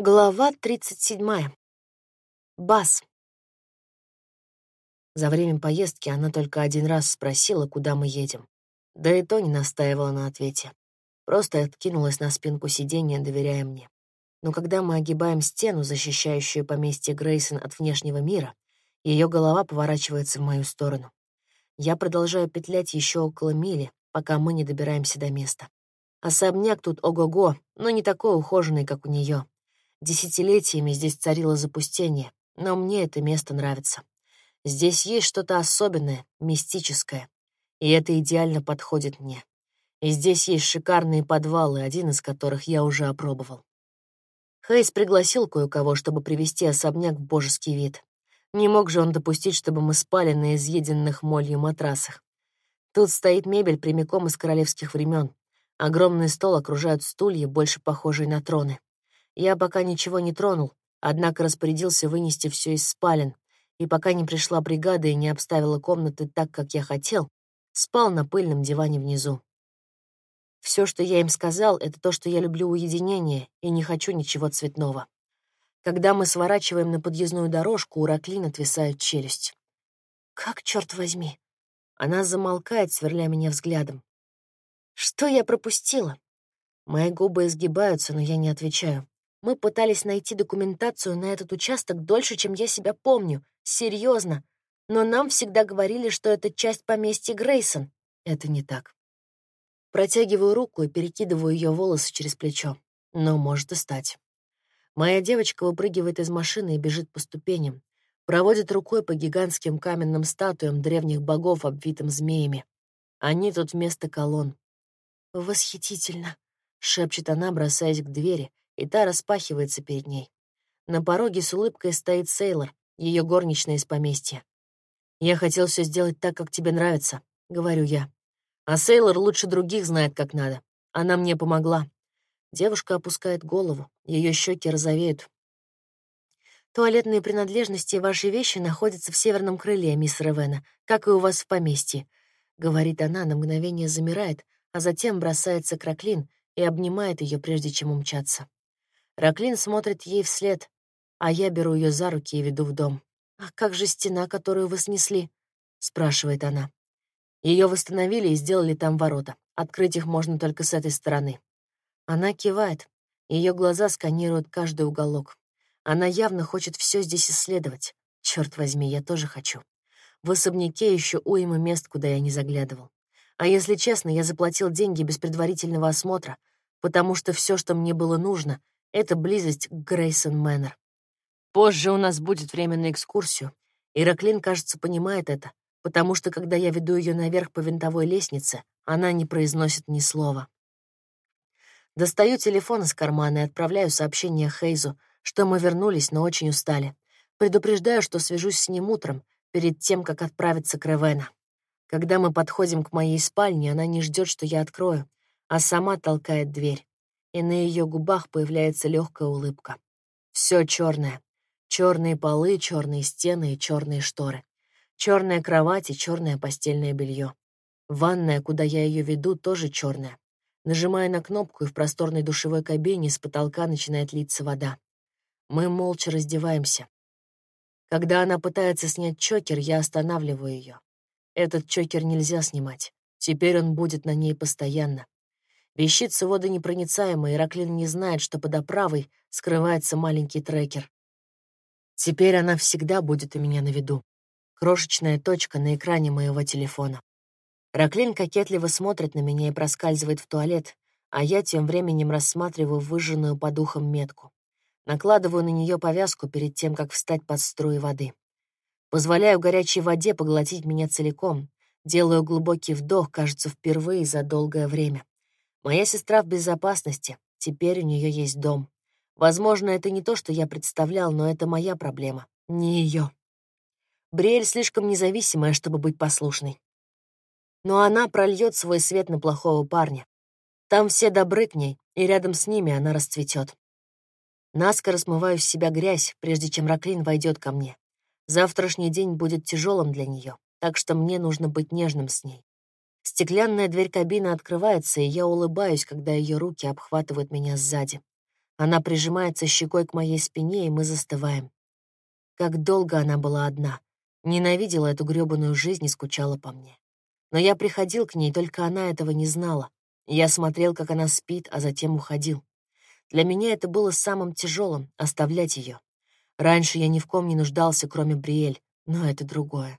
Глава 37. Бас. За время поездки она только один раз спросила, куда мы едем. Да и то не настаивала на ответе. Просто откинулась на спинку сиденья, доверяя мне. Но когда мы огибаем стену, защищающую поместье Грейсон от внешнего мира, ее голова поворачивается в мою сторону. Я продолжаю петлять еще около мили, пока мы не добираемся до места. Особняк тут ого-го, но не такой ухоженный, как у нее. Десятилетиями здесь царило запустение, но мне это место нравится. Здесь есть что-то особенное, мистическое, и это идеально подходит мне. И здесь есть шикарные подвалы, один из которых я уже опробовал. Хейс пригласил кое-кого, чтобы привести особняк в божеский вид. Не мог же он допустить, чтобы мы спали на изъеденных молью матрасах. Тут стоит мебель прямиком из королевских времен. Огромный стол окружают стулья, больше похожие на троны. Я пока ничего не тронул, однако распорядился вынести все из спален, и пока не пришла бригада и не обставила комнаты так, как я хотел, спал на пыльном диване внизу. Все, что я им сказал, это то, что я люблю уединение и не хочу ничего цветного. Когда мы сворачиваем на подъездную дорожку, у Раклин отвисает челюсть. «Как, черт возьми?» Она замолкает, сверля меня взглядом. «Что я пропустила?» Мои губы изгибаются, но я не отвечаю. Мы пытались найти документацию на этот участок дольше, чем я себя помню. Серьезно. Но нам всегда говорили, что это часть поместья Грейсон. Это не так. Протягиваю руку и перекидываю ее волосы через плечо. Но может и стать. Моя девочка выпрыгивает из машины и бежит по ступеням. Проводит рукой по гигантским каменным статуям древних богов, обвитым змеями. Они тут вместо колонн. «Восхитительно», — шепчет она, бросаясь к двери, и та распахивается перед ней. На пороге с улыбкой стоит Сейлор, ее горничная из поместья. «Я хотел все сделать так, как тебе нравится», — говорю я. «А Сейлор лучше других знает, как надо. Она мне помогла». Девушка опускает голову, ее щеки розовеют. «Туалетные принадлежности и ваши вещи находятся в северном крыле, мисс Ревена, как и у вас в поместье», — говорит она, на мгновение замирает, а затем бросается к Раклин и обнимает ее, прежде чем умчаться. Раклин смотрит ей вслед, а я беру ее за руки и веду в дом. «А как же стена, которую вы снесли?» — спрашивает она. Ее восстановили и сделали там ворота. Открыть их можно только с этой стороны. Она кивает. Ее глаза сканируют каждый уголок. Она явно хочет все здесь исследовать. Черт возьми, я тоже хочу. В особняке еще уйма мест, куда я не заглядывал. А если честно, я заплатил деньги без предварительного осмотра, потому что все, что мне было нужно, это близость к Грейсон Мэннер. Позже у нас будет время на экскурсию. Ираклин, кажется, понимает это, потому что, когда я веду ее наверх по винтовой лестнице, она не произносит ни слова. Достаю телефон из кармана и отправляю сообщение Хейзу, что мы вернулись, но очень устали. Предупреждаю, что свяжусь с ним утром, перед тем, как отправиться к Ревена. Когда мы подходим к моей спальне, она не ждет, что я открою, а сама толкает дверь и на ее губах появляется легкая улыбка. Все черное. Черные полы, черные стены и черные шторы. Черная кровать и черное постельное белье. Ванная, куда я ее веду, тоже черная. Нажимаю на кнопку, и в просторной душевой кабине с потолка начинает литься вода. Мы молча раздеваемся. Когда она пытается снять чокер, я останавливаю ее. Этот чокер нельзя снимать. Теперь он будет на ней постоянно. Вещица водонепроницаемая, и Раклин не знает, что под оправой скрывается маленький трекер. Теперь она всегда будет у меня на виду. Крошечная точка на экране моего телефона. Раклин кокетливо смотрит на меня и проскальзывает в туалет, а я тем временем рассматриваю выжженную по духам метку. Накладываю на нее повязку перед тем, как встать под струи воды. Позволяю горячей воде поглотить меня целиком. Делаю глубокий вдох, кажется, впервые за долгое время. Моя сестра в безопасности, теперь у нее есть дом. Возможно, это не то, что я представлял, но это моя проблема, не ее. Бриэль слишком независимая, чтобы быть послушной. Но она прольет свой свет на плохого парня. Там все добры к ней, и рядом с ними она расцветет. Наскоро смываю с себя грязь, прежде чем Раклин войдет ко мне. Завтрашний день будет тяжелым для нее, так что мне нужно быть нежным с ней. Стеклянная дверь кабины открывается, и я улыбаюсь, когда ее руки обхватывают меня сзади. Она прижимается щекой к моей спине, и мы застываем. Как долго она была одна. Ненавидела эту грёбаную жизнь и скучала по мне. Но я приходил к ней, только она этого не знала. Я смотрел, как она спит, а затем уходил. Для меня это было самым тяжелым — оставлять ее. Раньше я ни в ком не нуждался, кроме Бриэль, но это другое.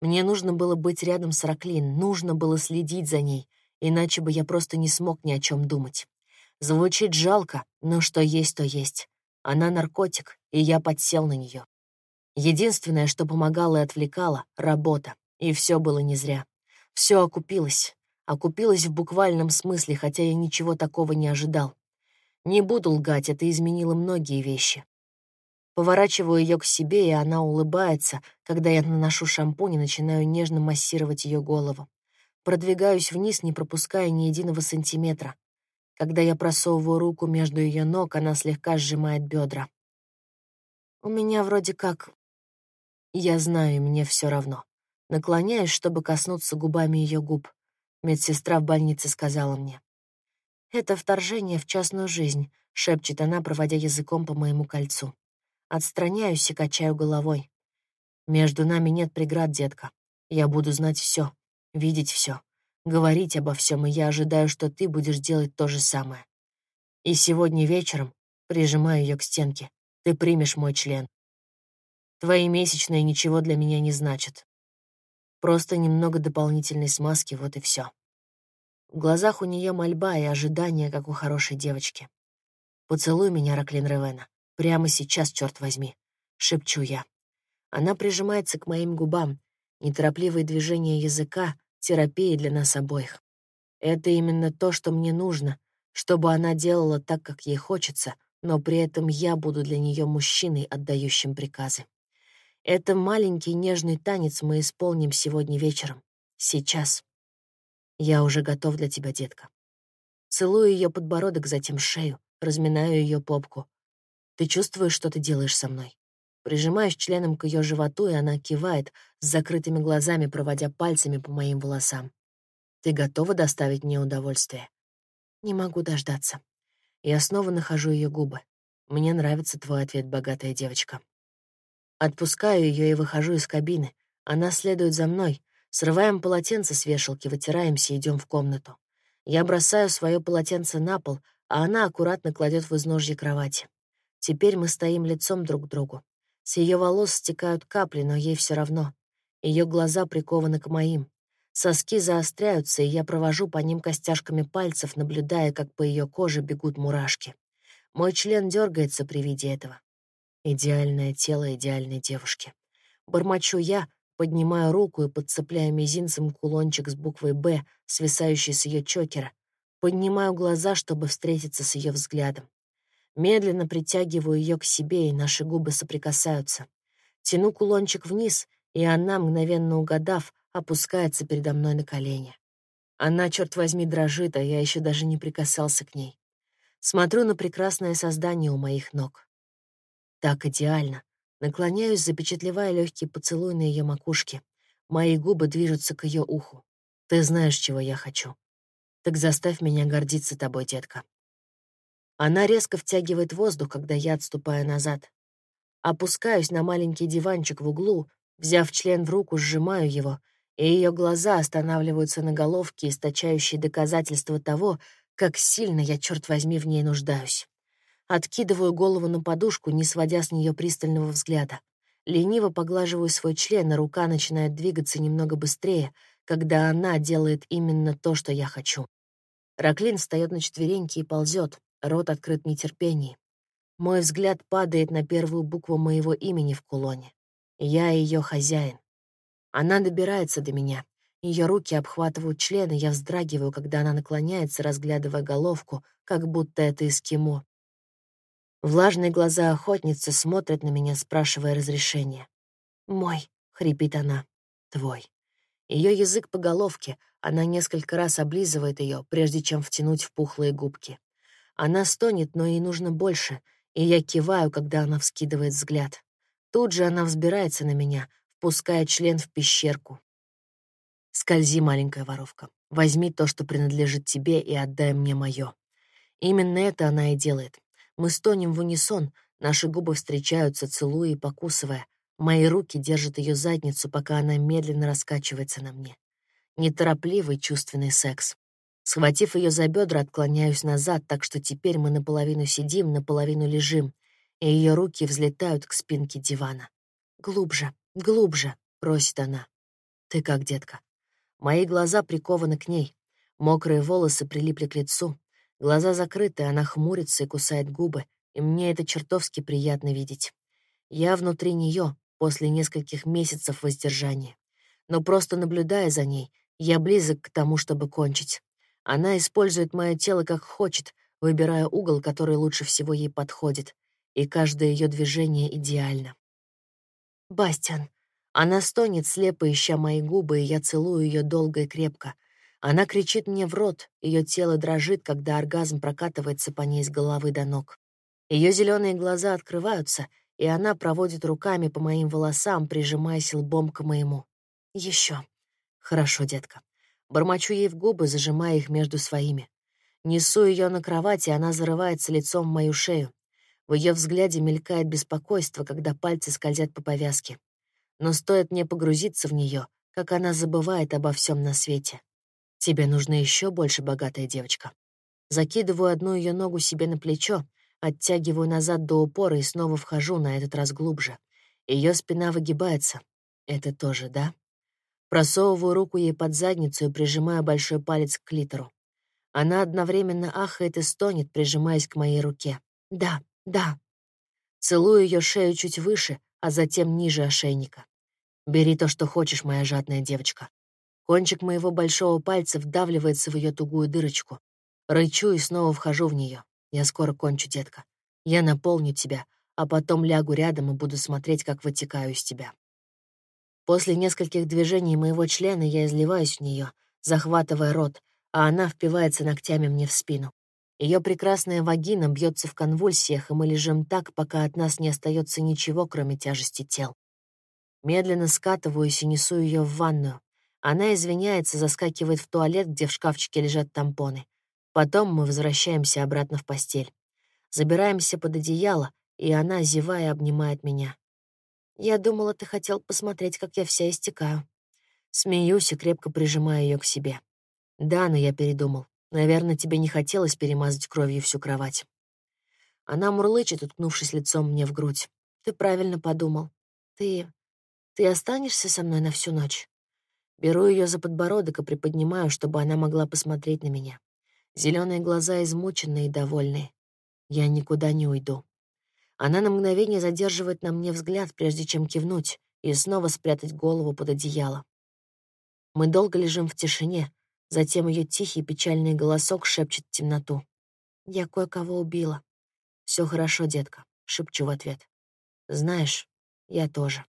Мне нужно было быть рядом с Раклин, нужно было следить за ней, иначе бы я просто не смог ни о чем думать. Звучит жалко, но что есть, то есть. Она наркотик, и я подсел на нее. Единственное, что помогало и отвлекало — работа. И все было не зря. Все окупилось. Окупилось в буквальном смысле, хотя я ничего такого не ожидал. Не буду лгать, это изменило многие вещи. Поворачиваю ее к себе, и она улыбается, когда я наношу шампунь и начинаю нежно массировать ее голову. Продвигаюсь вниз, не пропуская ни единого сантиметра. Когда я просовываю руку между ее ног, она слегка сжимает бедра. У меня вроде как я знаю, мне все равно. Наклоняюсь, чтобы коснуться губами ее губ. Медсестра в больнице сказала мне. «Это вторжение в частную жизнь», — шепчет она, проводя языком по моему кольцу. Отстраняюсь и качаю головой. «Между нами нет преград, детка. Я буду знать все, видеть все, говорить обо всем, и я ожидаю, что ты будешь делать то же самое. И сегодня вечером прижимаю ее к стенке. Ты примешь мой член. Твои месячные ничего для меня не значат. Просто немного дополнительной смазки, вот и все. В глазах у нее мольба и ожидание, как у хорошей девочки. «Поцелуй меня, Раклин Ревена. Прямо сейчас, черт возьми», — шепчу я. Она прижимается к моим губам. Неторопливые движения языка — терапия для нас обоих. Это именно то, что мне нужно, чтобы она делала так, как ей хочется, но при этом я буду для нее мужчиной, отдающим приказы. Это маленький нежный танец мы исполним сегодня вечером. Сейчас. Я уже готов для тебя, детка. Целую ее подбородок, затем шею, разминаю ее попку. Ты чувствуешь, что ты делаешь со мной? Прижимаюсь членом к ее животу, и она кивает, с закрытыми глазами, проводя пальцами по моим волосам. Ты готова доставить мне удовольствие? Не могу дождаться. Я снова нахожу ее губы. Мне нравится твой ответ, богатая девочка. Отпускаю ее и выхожу из кабины. Она следует за мной. Срываем полотенце с вешалки, вытираемся и идем в комнату. Я бросаю свое полотенце на пол, а она аккуратно кладет в изножье кровати. Теперь мы стоим лицом друг к другу. С ее волос стекают капли, но ей все равно. Ее глаза прикованы к моим. Соски заостряются, и я провожу по ним костяшками пальцев, наблюдая, как по ее коже бегут мурашки. Мой член дергается при виде этого. Идеальное тело идеальной девушки. Бормочу я, поднимаю руку и подцепляю мизинцем кулончик с буквой «Б», свисающий с ее чокера. Поднимаю глаза, чтобы встретиться с ее взглядом. Медленно притягиваю ее к себе, и наши губы соприкасаются. Тяну кулончик вниз, и она, мгновенно угадав, опускается передо мной на колени. Она, черт возьми, дрожит, а я еще даже не прикасался к ней. Смотрю на прекрасное создание у моих ног. Так идеально. Наклоняюсь, запечатлевая легкий поцелуй на ее макушке. Мои губы движутся к ее уху. Ты знаешь, чего я хочу. Так заставь меня гордиться тобой, детка. Она резко втягивает воздух, когда я отступаю назад. Опускаюсь на маленький диванчик в углу, взяв член в руку, сжимаю его, и ее глаза останавливаются на головке, источающей доказательства того, как сильно я, черт возьми, в ней нуждаюсь. Откидываю голову на подушку, не сводя с нее пристального взгляда. Лениво поглаживаю свой член, а рука начинает двигаться немного быстрее, когда она делает именно то, что я хочу. Раклин встает на четвереньки и ползет, рот открыт в нетерпении. Мой взгляд падает на первую букву моего имени в кулоне. Я ее хозяин. Она добирается до меня. Ее руки обхватывают член, и я вздрагиваю, когда она наклоняется, разглядывая головку, как будто это эскимо. Влажные глаза охотницы смотрят на меня, спрашивая разрешения. «Мой», — хрипит она, — «твой». Ее язык по головке, она несколько раз облизывает ее, прежде чем втянуть в пухлые губки. Она стонет, но ей нужно больше, и я киваю, когда она вскидывает взгляд. Тут же она взбирается на меня, впуская член в пещерку. «Скользи, маленькая воровка. Возьми то, что принадлежит тебе, и отдай мне мое». Именно это она и делает Мы стонем в унисон, наши губы встречаются, целуя и покусывая. Мои руки держат ее задницу, пока она медленно раскачивается на мне. Неторопливый чувственный секс. Схватив ее за бедра, отклоняюсь назад, так что теперь мы наполовину сидим, наполовину лежим, и ее руки взлетают к спинке дивана. «Глубже, глубже», — просит она. «Ты как, детка?» Мои глаза прикованы к ней. Мокрые волосы прилипли к лицу. Глаза закрыты, она хмурится и кусает губы, и мне это чертовски приятно видеть. Я внутри нее после нескольких месяцев воздержания. Но просто наблюдая за ней, я близок к тому, чтобы кончить. Она использует мое тело как хочет, выбирая угол, который лучше всего ей подходит, и каждое ее движение идеально. «Бастиан!» Она стонет, слепо ища мои губы, и я целую ее долго и крепко. Она кричит мне в рот, ее тело дрожит, когда оргазм прокатывается по ней с головы до ног. Ее зеленые глаза открываются, и она проводит руками по моим волосам, прижимаясь лбом к моему. Еще. Хорошо, детка. Бормочу ей в губы, зажимая их между своими. Несу ее на кровать, и она зарывается лицом в мою шею. В ее взгляде мелькает беспокойство, когда пальцы скользят по повязке. Но стоит мне погрузиться в нее, как она забывает обо всем на свете. Тебе нужна еще больше богатая девочка. Закидываю одну ее ногу себе на плечо, оттягиваю назад до упора и снова вхожу на этот раз глубже. Ее спина выгибается. Это тоже, да? Просовываю руку ей под задницу и прижимаю большой палец к клитору. Она одновременно ахает и стонет, прижимаясь к моей руке. «Да, да». Целую ее шею чуть выше, а затем ниже ошейника. «Бери то, что хочешь, моя жадная девочка». Кончик моего большого пальца вдавливается в ее тугую дырочку. Рычу и снова вхожу в нее. Я скоро кончу, детка. Я наполню тебя, а потом лягу рядом и буду смотреть, как вытекаю из тебя. После нескольких движений моего члена я изливаюсь в нее, захватывая рот, а она впивается ногтями мне в спину. Ее прекрасная вагина бьется в конвульсиях, и мы лежим так, пока от нас не остается ничего, кроме тяжести тел. Медленно скатываюсь и несу ее в ванную. Она извиняется, заскакивает в туалет, где в шкафчике лежат тампоны. Потом мы возвращаемся обратно в постель. Забираемся под одеяло, и она, зевая, обнимает меня. Я думала, ты хотел посмотреть, как я вся истекаю. Смеюсь и крепко прижимаю ее к себе. Да, но я передумал. Наверное, тебе не хотелось перемазать кровью всю кровать. Она мурлычет, уткнувшись лицом мне в грудь. Ты правильно подумал. Ты... ты останешься со мной на всю ночь? Беру ее за подбородок и приподнимаю, чтобы она могла посмотреть на меня. Зеленые глаза измученные и довольные. Я никуда не уйду. Она на мгновение задерживает на мне взгляд, прежде чем кивнуть и снова спрятать голову под одеяло. Мы долго лежим в тишине, затем ее тихий печальный голосок шепчет в темноту. «Я кое-кого убила». Все хорошо, детка», — шепчу в ответ. «Знаешь, я тоже».